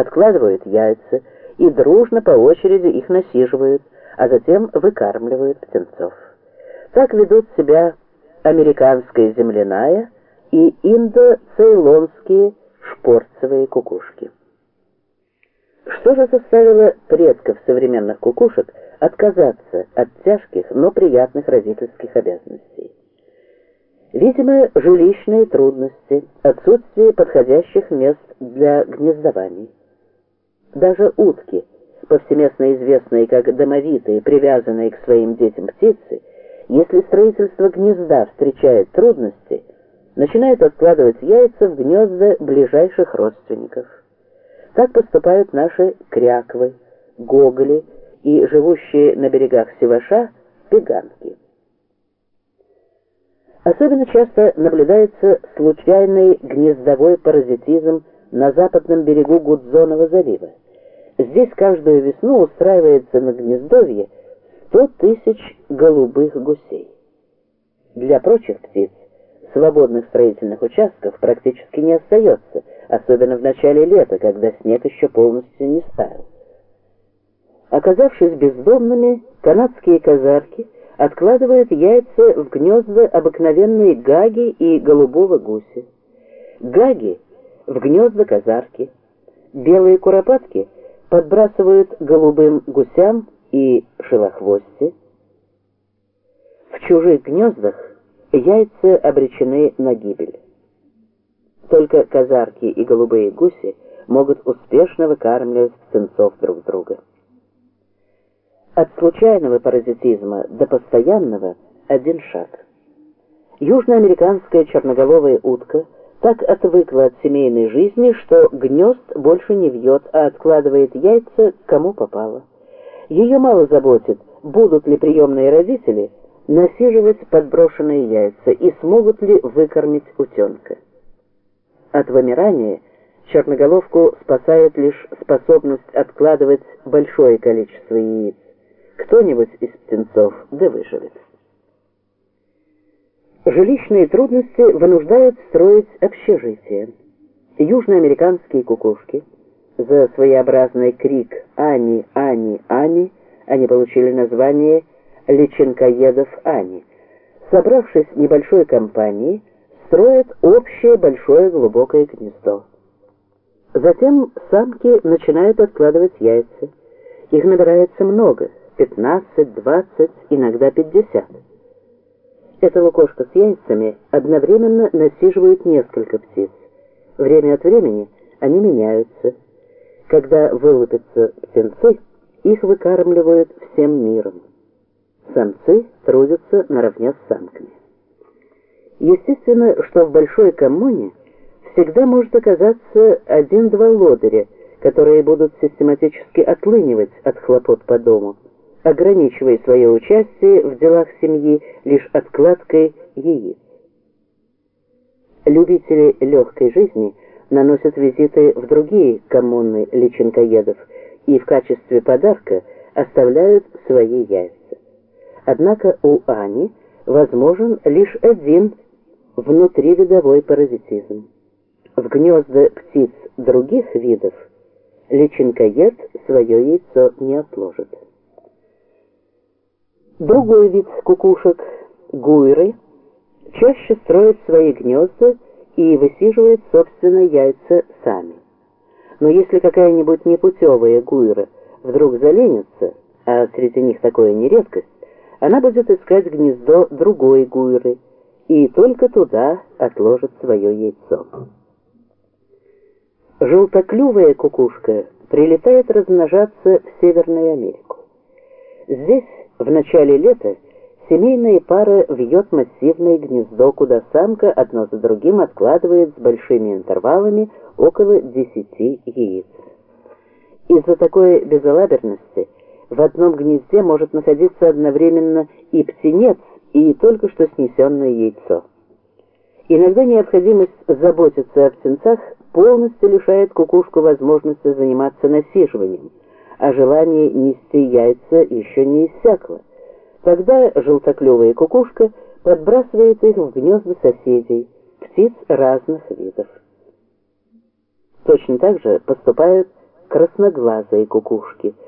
откладывают яйца и дружно по очереди их насиживают, а затем выкармливают птенцов. Так ведут себя американская земляная и индо-цейлонские шпорцевые кукушки. Что же заставило предков современных кукушек отказаться от тяжких, но приятных родительских обязанностей? Видимо, жилищные трудности, отсутствие подходящих мест для гнездований. Даже утки, повсеместно известные как домовитые, привязанные к своим детям птицы, если строительство гнезда встречает трудности, начинают откладывать яйца в гнезда ближайших родственников. Так поступают наши кряквы, гоголи и живущие на берегах Севаша пеганки. Особенно часто наблюдается случайный гнездовой паразитизм на западном берегу Гудзонова залива. Здесь каждую весну устраивается на гнездовье 100 тысяч голубых гусей. Для прочих птиц свободных строительных участков практически не остается, особенно в начале лета, когда снег еще полностью не стаял. Оказавшись бездомными, канадские казарки откладывают яйца в гнезда обыкновенной гаги и голубого гуся. Гаги в гнезда казарки. Белые куропатки подбрасывают голубым гусям и шелохвости. В чужих гнездах яйца обречены на гибель. Только казарки и голубые гуси могут успешно выкармливать птенцов друг друга. От случайного паразитизма до постоянного один шаг. Южноамериканская черноголовая утка так отвыкла от семейной жизни, что гнезд больше не вьет, а откладывает яйца кому попало. Ее мало заботит, будут ли приемные родители насиживать подброшенные яйца и смогут ли выкормить утенка. От вымирания черноголовку спасает лишь способность откладывать большое количество яиц. Кто-нибудь из птенцов да выживет. Жилищные трудности вынуждают строить общежитие. Южноамериканские кукушки за своеобразный крик «Ани, Ани, Ани» они получили название личинкоедов Ани. Собравшись в небольшой компании, строят общее большое глубокое гнездо. Затем самки начинают откладывать яйца. Их набирается много, 15, 20, иногда 50. Эта лукошка с яйцами одновременно насиживает несколько птиц. Время от времени они меняются. Когда вылупятся птенцы, их выкармливают всем миром. Самцы трудятся наравне с самками. Естественно, что в большой коммуне всегда может оказаться один-два лодыря, которые будут систематически отлынивать от хлопот по дому, ограничивая свое участие в делах семьи лишь откладкой яиц. Любители легкой жизни наносят визиты в другие коммуны личинкоедов и в качестве подарка оставляют свои яйца. Однако у Ани возможен лишь один внутривидовой паразитизм. В гнезда птиц других видов личинкоед свое яйцо не отложит. Другой вид кукушек, гуйры, чаще строят свои гнезда и высиживают собственные яйца сами. Но если какая-нибудь непутевая гуйра вдруг заленится, а среди них такое не редкость, она будет искать гнездо другой гуйры и только туда отложит свое яйцо. Желтоклювая кукушка прилетает размножаться в Северную Америку. Здесь в начале лета семейная пара вьет массивное гнездо, куда самка одно за другим откладывает с большими интервалами около 10 яиц. Из-за такой безалаберности в одном гнезде может находиться одновременно и птенец, и только что снесенное яйцо. Иногда необходимость заботиться о птенцах полностью лишает кукушку возможности заниматься насиживанием, а желание нести яйца еще не иссякло. Тогда желтоклювая кукушка подбрасывает их в гнезда соседей, птиц разных видов. Точно так же поступают красноглазые кукушки,